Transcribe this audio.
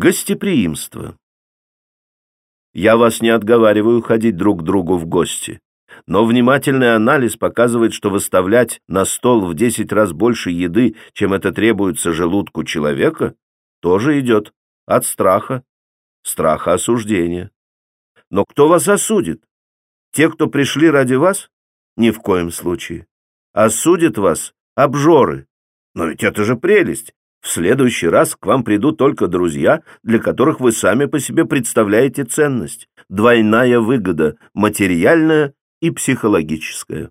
Гостеприимство. Я вас не отговариваю ходить друг к другу в гости, но внимательный анализ показывает, что выставлять на стол в 10 раз больше еды, чем это требуется желудку человека, тоже идет от страха, страха осуждения. Но кто вас осудит? Те, кто пришли ради вас? Ни в коем случае. Осудят вас обжоры. Но ведь это же прелесть. В следующий раз к вам придут только друзья, для которых вы сами по себе представляете ценность. Двойная выгода – материальная и психологическая.